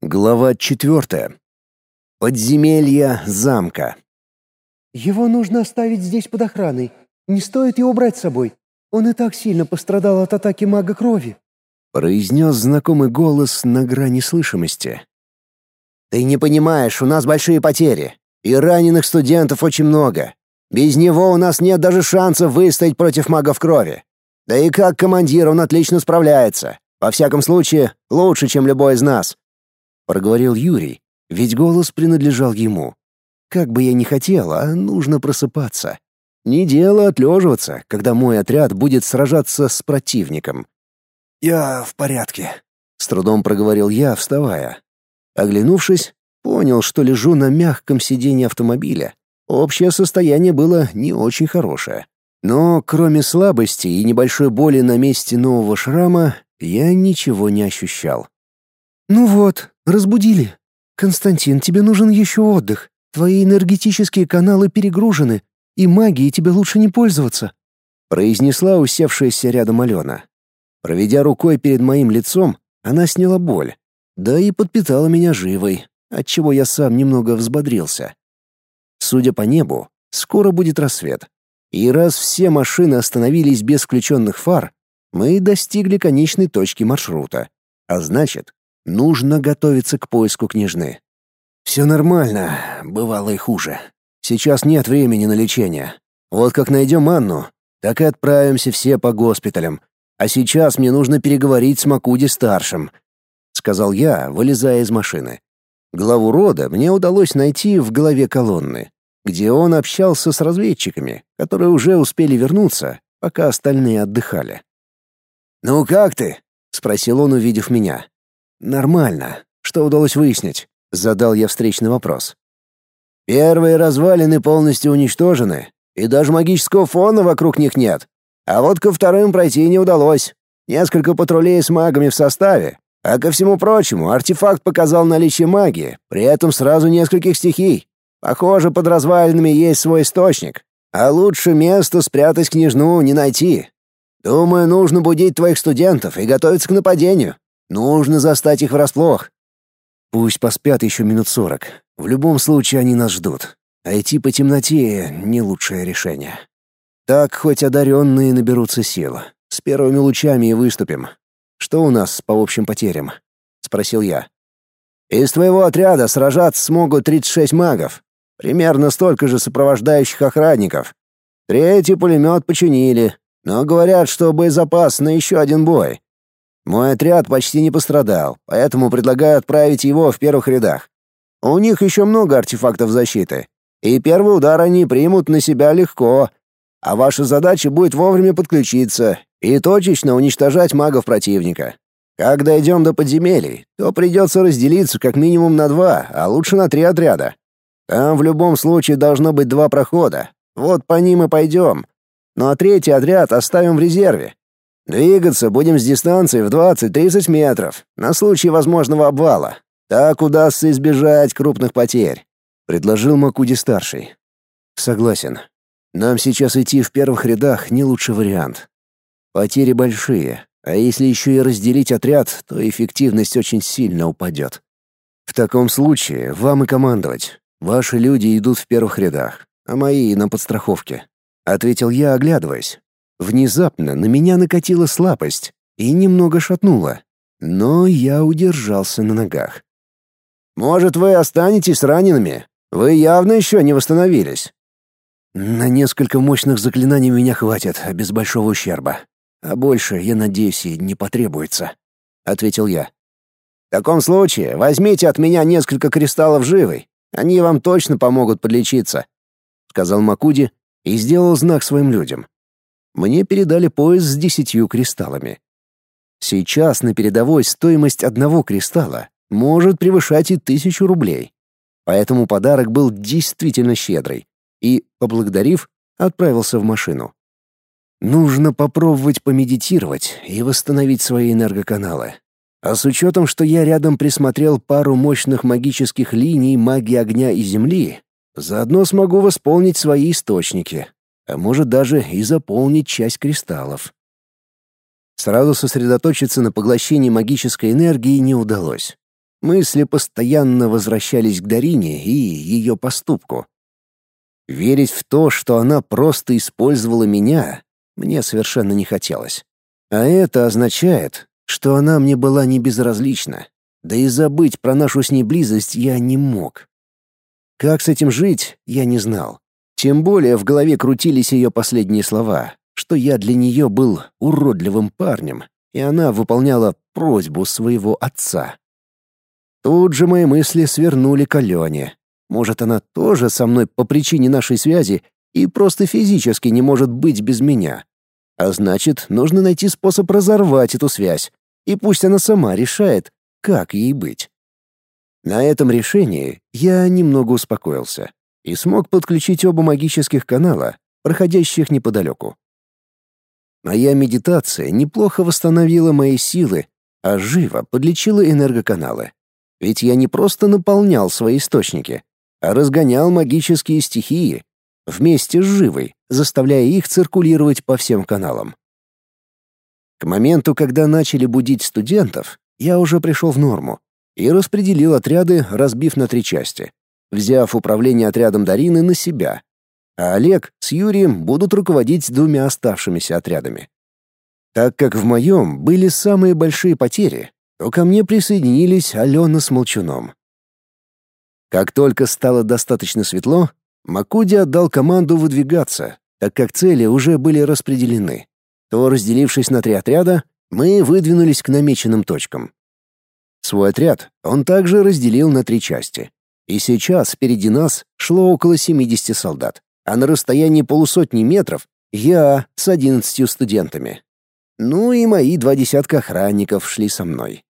Глава четвертая. Подземелье замка. «Его нужно оставить здесь под охраной. Не стоит его брать с собой. Он и так сильно пострадал от атаки мага крови», — произнес знакомый голос на грани слышимости. «Ты не понимаешь, у нас большие потери, и раненых студентов очень много. Без него у нас нет даже шансов выстоять против магов крови. Да и как командир он отлично справляется. Во всяком случае, лучше, чем любой из нас проговорил Юрий, ведь голос принадлежал ему. Как бы я ни хотел, а нужно просыпаться. Не дело отлеживаться, когда мой отряд будет сражаться с противником. «Я в порядке», — с трудом проговорил я, вставая. Оглянувшись, понял, что лежу на мягком сиденье автомобиля. Общее состояние было не очень хорошее. Но кроме слабости и небольшой боли на месте нового шрама, я ничего не ощущал. «Ну вот, разбудили. Константин, тебе нужен еще отдых. Твои энергетические каналы перегружены, и магией тебе лучше не пользоваться», — произнесла усевшаяся рядом Алена. Проведя рукой перед моим лицом, она сняла боль, да и подпитала меня живой, отчего я сам немного взбодрился. Судя по небу, скоро будет рассвет. И раз все машины остановились без включенных фар, мы достигли конечной точки маршрута. А значит, Нужно готовиться к поиску княжны. Все нормально, бывало и хуже. Сейчас нет времени на лечение. Вот как найдем Анну, так и отправимся все по госпиталям. А сейчас мне нужно переговорить с Макуди-старшим», — сказал я, вылезая из машины. Главу рода мне удалось найти в голове колонны, где он общался с разведчиками, которые уже успели вернуться, пока остальные отдыхали. «Ну как ты?» — спросил он, увидев меня. Нормально. Что удалось выяснить? Задал я встречный вопрос. Первые развалины полностью уничтожены, и даже магического фона вокруг них нет. А вот ко вторым пройти не удалось. Несколько патрулей с магами в составе, а ко всему прочему, артефакт показал наличие магии, при этом сразу нескольких стихий. Похоже, под развалинами есть свой источник. А лучше место спрятать княжну не найти. Думаю, нужно будить твоих студентов и готовиться к нападению. Нужно застать их врасплох. Пусть поспят еще минут сорок. В любом случае они нас ждут. А идти по темноте — не лучшее решение. Так хоть одаренные наберутся сил. С первыми лучами и выступим. Что у нас по общим потерям? Спросил я. Из твоего отряда сражаться смогут 36 магов. Примерно столько же сопровождающих охранников. Третий пулемет починили, но говорят, что боезапас на еще один бой. Мой отряд почти не пострадал, поэтому предлагаю отправить его в первых рядах. У них еще много артефактов защиты, и первый удар они примут на себя легко, а ваша задача будет вовремя подключиться и точечно уничтожать магов противника. Когда дойдем до подземелий, то придется разделиться как минимум на два, а лучше на три отряда. Там в любом случае должно быть два прохода. Вот по ним и пойдем. Ну а третий отряд оставим в резерве. Двигаться будем с дистанции в 20-30 метров, на случай возможного обвала. Так удастся избежать крупных потерь», — предложил Макуди-старший. «Согласен. Нам сейчас идти в первых рядах не лучший вариант. Потери большие, а если еще и разделить отряд, то эффективность очень сильно упадет. В таком случае вам и командовать. Ваши люди идут в первых рядах, а мои на подстраховке», — ответил я, оглядываясь. Внезапно на меня накатила слабость и немного шатнула, но я удержался на ногах. «Может, вы останетесь ранеными? Вы явно еще не восстановились». «На несколько мощных заклинаний меня хватит, без большого ущерба. А больше, я надеюсь, и не потребуется», — ответил я. «В таком случае возьмите от меня несколько кристаллов живой. Они вам точно помогут подлечиться», — сказал Макуди и сделал знак своим людям мне передали пояс с десятью кристаллами. Сейчас на передовой стоимость одного кристалла может превышать и тысячу рублей. Поэтому подарок был действительно щедрый. И, поблагодарив, отправился в машину. Нужно попробовать помедитировать и восстановить свои энергоканалы. А с учетом, что я рядом присмотрел пару мощных магических линий магии огня и земли, заодно смогу восполнить свои источники а может даже и заполнить часть кристаллов. Сразу сосредоточиться на поглощении магической энергии не удалось. Мысли постоянно возвращались к Дарине и ее поступку. Верить в то, что она просто использовала меня, мне совершенно не хотелось. А это означает, что она мне была не безразлична. Да и забыть про нашу с ней близость я не мог. Как с этим жить, я не знал. Тем более в голове крутились ее последние слова, что я для нее был уродливым парнем, и она выполняла просьбу своего отца. Тут же мои мысли свернули к Алене. Может, она тоже со мной по причине нашей связи и просто физически не может быть без меня. А значит, нужно найти способ разорвать эту связь, и пусть она сама решает, как ей быть. На этом решении я немного успокоился и смог подключить оба магических канала, проходящих неподалеку. Моя медитация неплохо восстановила мои силы, а живо подлечила энергоканалы. Ведь я не просто наполнял свои источники, а разгонял магические стихии вместе с живой, заставляя их циркулировать по всем каналам. К моменту, когда начали будить студентов, я уже пришел в норму и распределил отряды, разбив на три части, взяв управление отрядом Дарины на себя, а Олег с Юрием будут руководить двумя оставшимися отрядами. Так как в моем были самые большие потери, то ко мне присоединились Алена с Молчуном. Как только стало достаточно светло, Макуди отдал команду выдвигаться, так как цели уже были распределены. То, разделившись на три отряда, мы выдвинулись к намеченным точкам. Свой отряд он также разделил на три части. И сейчас впереди нас шло около 70 солдат, а на расстоянии полусотни метров я с 11 студентами. Ну и мои два десятка охранников шли со мной.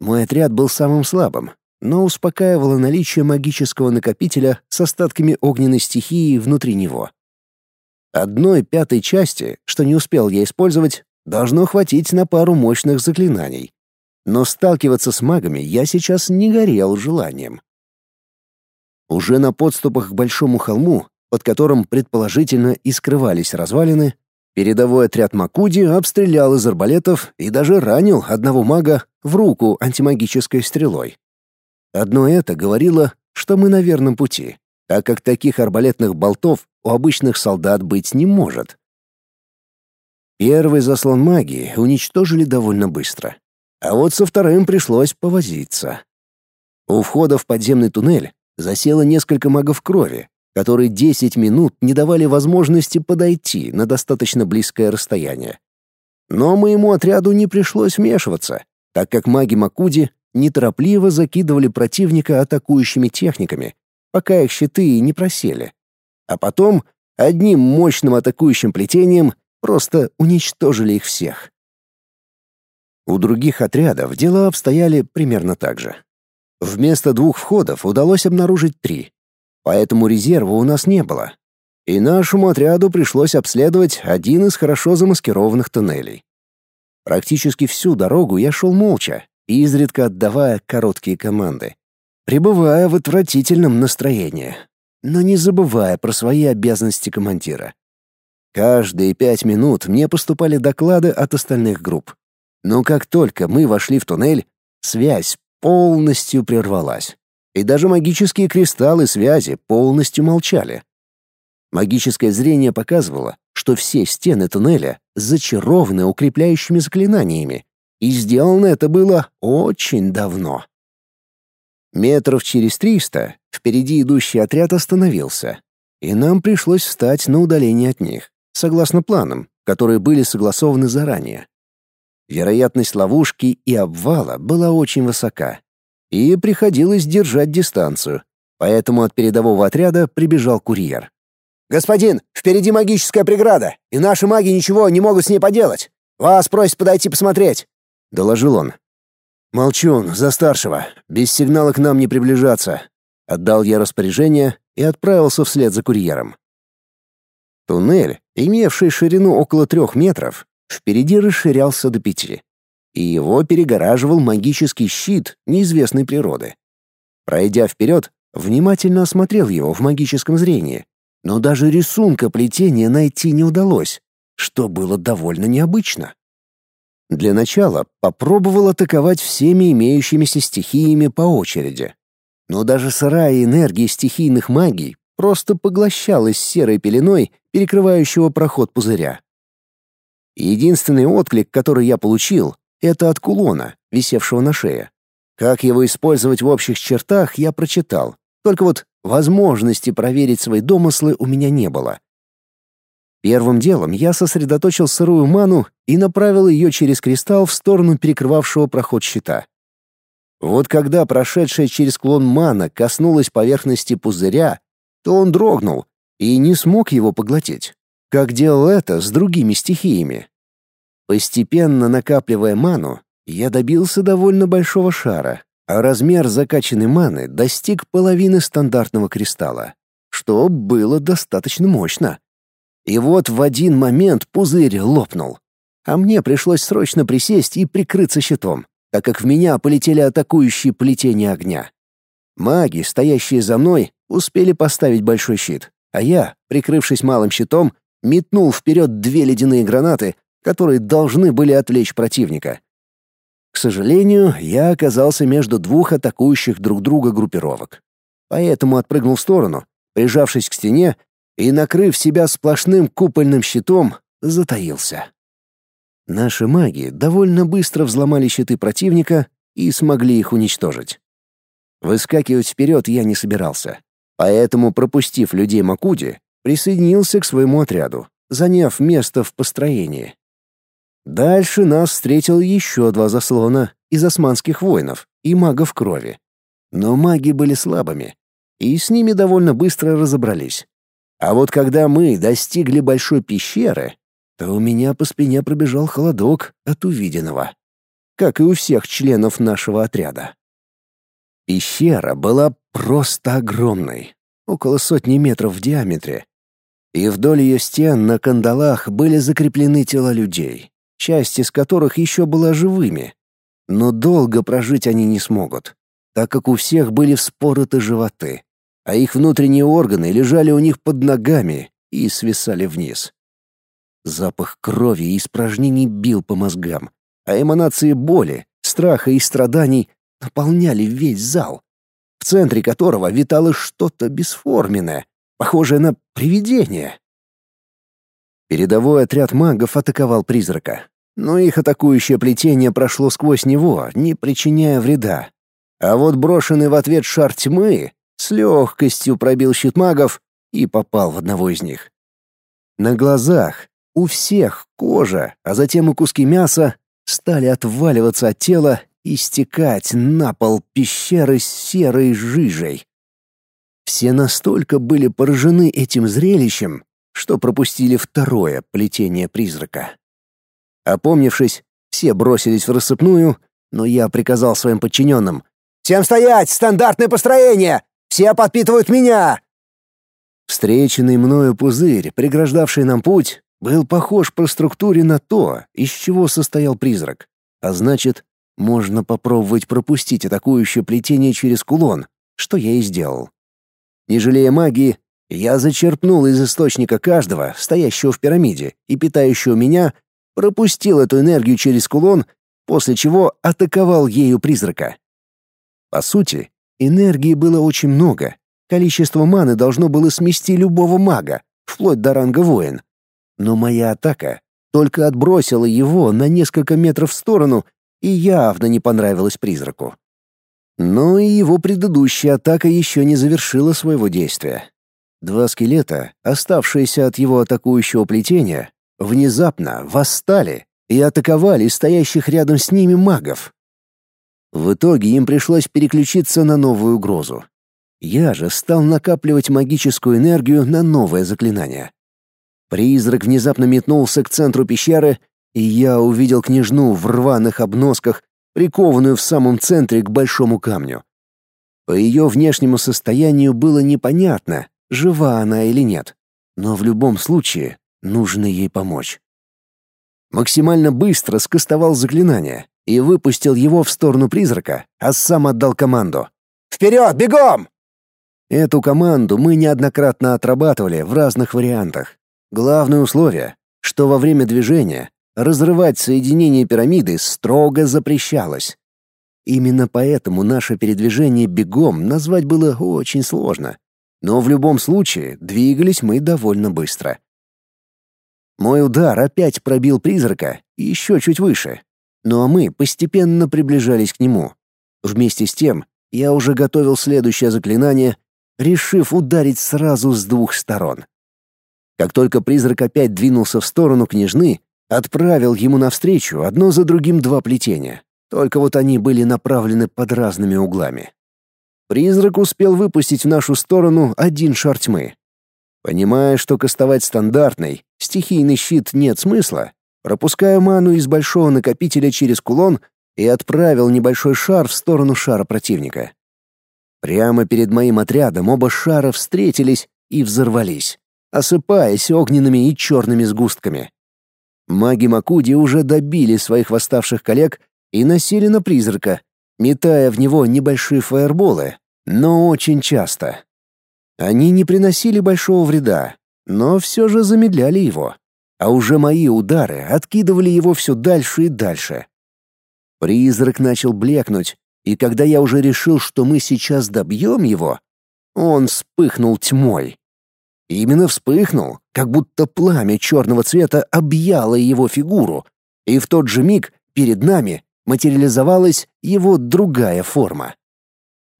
Мой отряд был самым слабым, но успокаивало наличие магического накопителя с остатками огненной стихии внутри него. Одной пятой части, что не успел я использовать, должно хватить на пару мощных заклинаний. Но сталкиваться с магами я сейчас не горел желанием. Уже на подступах к большому холму, под которым предположительно и скрывались развалины, Передовой отряд Макуди обстрелял из арбалетов и даже ранил одного мага в руку антимагической стрелой. Одно это говорило, что мы на верном пути, так как таких арбалетных болтов у обычных солдат быть не может. Первый заслон магии уничтожили довольно быстро, а вот со вторым пришлось повозиться. У входа в подземный туннель засело несколько магов крови, которые 10 минут не давали возможности подойти на достаточно близкое расстояние. Но моему отряду не пришлось вмешиваться, так как маги Макуди неторопливо закидывали противника атакующими техниками, пока их щиты не просели. А потом одним мощным атакующим плетением просто уничтожили их всех. У других отрядов дела обстояли примерно так же. Вместо двух входов удалось обнаружить три, поэтому резерва у нас не было. И нашему отряду пришлось обследовать один из хорошо замаскированных туннелей. Практически всю дорогу я шел молча, изредка отдавая короткие команды, пребывая в отвратительном настроении, но не забывая про свои обязанности командира. Каждые пять минут мне поступали доклады от остальных групп. Но как только мы вошли в туннель, связь полностью прервалась и даже магические кристаллы связи полностью молчали. Магическое зрение показывало, что все стены туннеля зачарованы укрепляющими заклинаниями, и сделано это было очень давно. Метров через триста впереди идущий отряд остановился, и нам пришлось встать на удаление от них, согласно планам, которые были согласованы заранее. Вероятность ловушки и обвала была очень высока, и приходилось держать дистанцию, поэтому от передового отряда прибежал курьер. «Господин, впереди магическая преграда, и наши маги ничего не могут с ней поделать. Вас просят подойти посмотреть», — доложил он. «Молчун, за старшего, без сигнала к нам не приближаться», — отдал я распоряжение и отправился вслед за курьером. Туннель, имевший ширину около трех метров, впереди расширялся до пяти и его перегораживал магический щит неизвестной природы. Пройдя вперед, внимательно осмотрел его в магическом зрении, но даже рисунка плетения найти не удалось, что было довольно необычно. Для начала попробовал атаковать всеми имеющимися стихиями по очереди. Но даже сырая энергия стихийных магий просто поглощалась серой пеленой, перекрывающего проход пузыря. Единственный отклик, который я получил, это от кулона, висевшего на шее. Как его использовать в общих чертах, я прочитал. Только вот возможности проверить свои домыслы у меня не было. Первым делом я сосредоточил сырую ману и направил ее через кристалл в сторону перекрывавшего проход щита. Вот когда прошедшая через клон мана коснулась поверхности пузыря, то он дрогнул и не смог его поглотить, как делал это с другими стихиями. Постепенно накапливая ману, я добился довольно большого шара, а размер закачанной маны достиг половины стандартного кристалла, что было достаточно мощно. И вот в один момент пузырь лопнул. А мне пришлось срочно присесть и прикрыться щитом, так как в меня полетели атакующие плетения огня. Маги, стоящие за мной, успели поставить большой щит, а я, прикрывшись малым щитом, метнул вперед две ледяные гранаты, которые должны были отвлечь противника. К сожалению, я оказался между двух атакующих друг друга группировок. Поэтому отпрыгнул в сторону, прижавшись к стене и, накрыв себя сплошным купольным щитом, затаился. Наши маги довольно быстро взломали щиты противника и смогли их уничтожить. Выскакивать вперед я не собирался, поэтому, пропустив людей Макуди, присоединился к своему отряду, заняв место в построении. Дальше нас встретил еще два заслона из османских воинов и магов крови. Но маги были слабыми, и с ними довольно быстро разобрались. А вот когда мы достигли большой пещеры, то у меня по спине пробежал холодок от увиденного, как и у всех членов нашего отряда. Пещера была просто огромной, около сотни метров в диаметре, и вдоль ее стен на кандалах были закреплены тела людей, часть из которых еще была живыми. Но долго прожить они не смогут, так как у всех были вспороты животы а их внутренние органы лежали у них под ногами и свисали вниз. Запах крови и испражнений бил по мозгам, а эманации боли, страха и страданий наполняли весь зал, в центре которого витало что-то бесформенное, похожее на привидение. Передовой отряд магов атаковал призрака, но их атакующее плетение прошло сквозь него, не причиняя вреда. А вот брошенный в ответ шар тьмы с легкостью пробил щит магов и попал в одного из них. На глазах у всех кожа, а затем и куски мяса стали отваливаться от тела и стекать на пол пещеры с серой жижей. Все настолько были поражены этим зрелищем, что пропустили второе плетение призрака. Опомнившись, все бросились в рассыпную, но я приказал своим подчиненным «Всем стоять! Стандартное построение! Все подпитывают меня!» Встреченный мною пузырь, преграждавший нам путь, был похож по структуре на то, из чего состоял призрак. А значит, можно попробовать пропустить атакующее плетение через кулон, что я и сделал. Не жалея магии, я зачерпнул из источника каждого, стоящего в пирамиде и питающего меня, пропустил эту энергию через кулон, после чего атаковал ею призрака. По сути, Энергии было очень много. Количество маны должно было смести любого мага, вплоть до ранга воин. Но моя атака только отбросила его на несколько метров в сторону и явно не понравилась призраку. Но и его предыдущая атака еще не завершила своего действия. Два скелета, оставшиеся от его атакующего плетения, внезапно восстали и атаковали стоящих рядом с ними магов. В итоге им пришлось переключиться на новую угрозу. Я же стал накапливать магическую энергию на новое заклинание. Призрак внезапно метнулся к центру пещеры, и я увидел княжну в рваных обносках, прикованную в самом центре к большому камню. По ее внешнему состоянию было непонятно, жива она или нет, но в любом случае нужно ей помочь. Максимально быстро скостовал заклинание, и выпустил его в сторону призрака, а сам отдал команду. «Вперед, бегом!» Эту команду мы неоднократно отрабатывали в разных вариантах. Главное условие, что во время движения разрывать соединение пирамиды строго запрещалось. Именно поэтому наше передвижение бегом назвать было очень сложно. Но в любом случае двигались мы довольно быстро. Мой удар опять пробил призрака еще чуть выше. Ну а мы постепенно приближались к нему. Вместе с тем я уже готовил следующее заклинание, решив ударить сразу с двух сторон. Как только призрак опять двинулся в сторону княжны, отправил ему навстречу одно за другим два плетения. Только вот они были направлены под разными углами. Призрак успел выпустить в нашу сторону один шар тьмы. Понимая, что кастовать стандартный, стихийный щит нет смысла, пропускаю ману из большого накопителя через кулон и отправил небольшой шар в сторону шара противника. Прямо перед моим отрядом оба шара встретились и взорвались осыпаясь огненными и черными сгустками. Маги Макуди уже добили своих восставших коллег и насели на призрака, метая в него небольшие фаерболы, но очень часто. Они не приносили большого вреда, но все же замедляли его, а уже мои удары откидывали его все дальше и дальше. Призрак начал блекнуть, и когда я уже решил, что мы сейчас добьем его, он вспыхнул тьмой. И именно вспыхнул, как будто пламя черного цвета объяло его фигуру, и в тот же миг перед нами материализовалась его другая форма.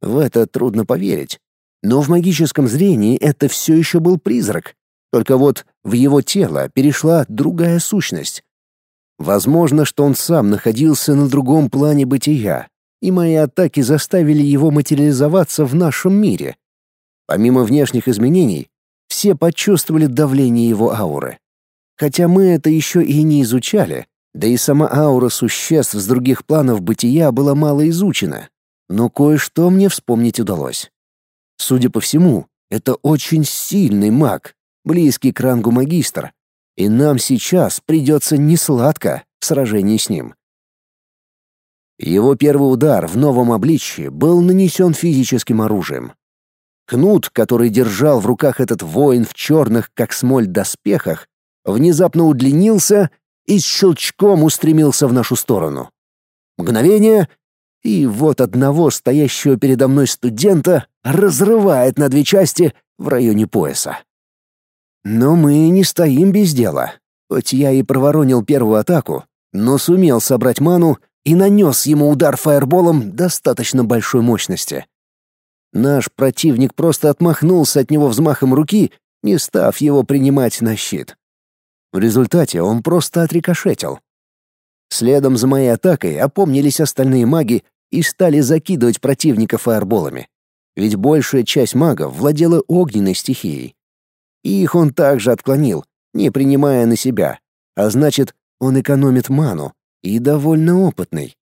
В это трудно поверить, но в магическом зрении это все еще был призрак, только вот в его тело перешла другая сущность. Возможно, что он сам находился на другом плане бытия, и мои атаки заставили его материализоваться в нашем мире. Помимо внешних изменений, все почувствовали давление его ауры. Хотя мы это еще и не изучали, да и сама аура существ с других планов бытия была мало изучена, но кое-что мне вспомнить удалось. Судя по всему, это очень сильный маг, близкий к рангу магистр, и нам сейчас придется несладко в сражении с ним. Его первый удар в новом обличье был нанесен физическим оружием, Кнут, который держал в руках этот воин в черных, как смоль, доспехах, внезапно удлинился и с щелчком устремился в нашу сторону. Мгновение, и вот одного стоящего передо мной студента разрывает на две части в районе пояса. Но мы не стоим без дела. Хоть я и проворонил первую атаку, но сумел собрать ману и нанес ему удар фаерболом достаточно большой мощности. Наш противник просто отмахнулся от него взмахом руки, не став его принимать на щит. В результате он просто отрикошетил. Следом за моей атакой опомнились остальные маги и стали закидывать противника фаерболами. Ведь большая часть магов владела огненной стихией. И их он также отклонил, не принимая на себя, а значит, он экономит ману и довольно опытный.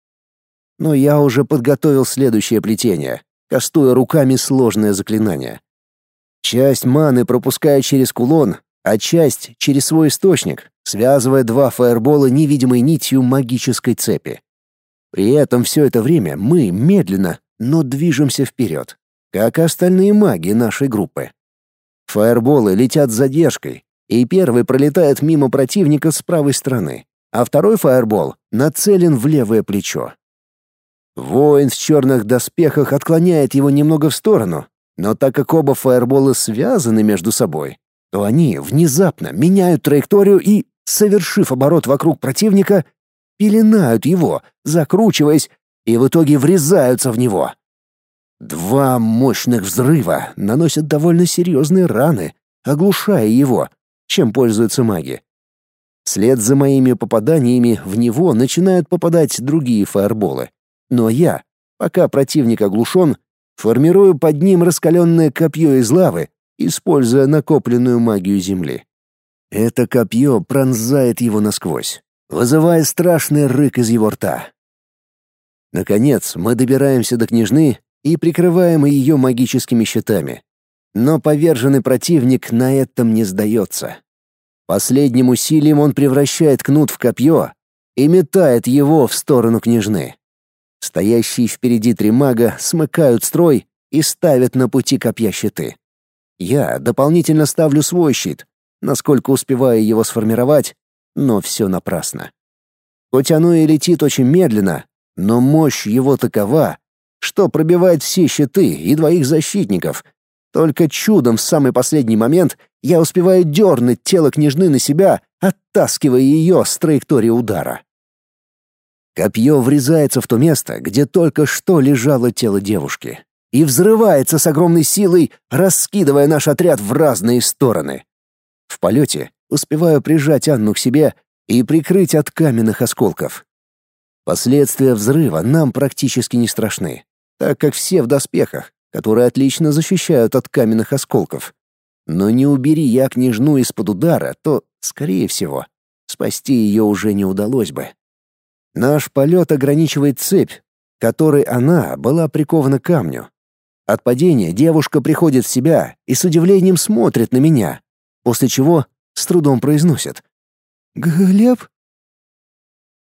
Но я уже подготовил следующее плетение кастуя руками сложное заклинание. Часть маны пропуская через кулон, а часть через свой источник, связывая два фаербола невидимой нитью магической цепи. При этом все это время мы медленно, но движемся вперед, как и остальные маги нашей группы. Фаерболы летят с задержкой, и первый пролетает мимо противника с правой стороны, а второй фаербол нацелен в левое плечо. Воин в черных доспехах отклоняет его немного в сторону, но так как оба фаербола связаны между собой, то они внезапно меняют траекторию и, совершив оборот вокруг противника, пеленают его, закручиваясь, и в итоге врезаются в него. Два мощных взрыва наносят довольно серьезные раны, оглушая его, чем пользуются маги. Вслед за моими попаданиями в него начинают попадать другие фаерболы. Но я, пока противник оглушен, формирую под ним раскаленное копье из лавы, используя накопленную магию Земли. Это копье пронзает его насквозь, вызывая страшный рык из его рта. Наконец, мы добираемся до княжны и прикрываем ее магическими щитами. Но поверженный противник на этом не сдается. Последним усилием он превращает кнут в копье и метает его в сторону княжны. Стоящие впереди три мага смыкают строй и ставят на пути копья щиты. Я дополнительно ставлю свой щит, насколько успеваю его сформировать, но все напрасно. Хоть оно и летит очень медленно, но мощь его такова, что пробивает все щиты и двоих защитников. Только чудом в самый последний момент я успеваю дернуть тело княжны на себя, оттаскивая ее с траектории удара. Копье врезается в то место, где только что лежало тело девушки, и взрывается с огромной силой, раскидывая наш отряд в разные стороны. В полете успеваю прижать Анну к себе и прикрыть от каменных осколков. Последствия взрыва нам практически не страшны, так как все в доспехах, которые отлично защищают от каменных осколков. Но не убери я княжну из-под удара, то, скорее всего, спасти ее уже не удалось бы. Наш полет ограничивает цепь, которой она была прикована к камню. От падения девушка приходит в себя и с удивлением смотрит на меня, после чего с трудом произносит. «Глеб?»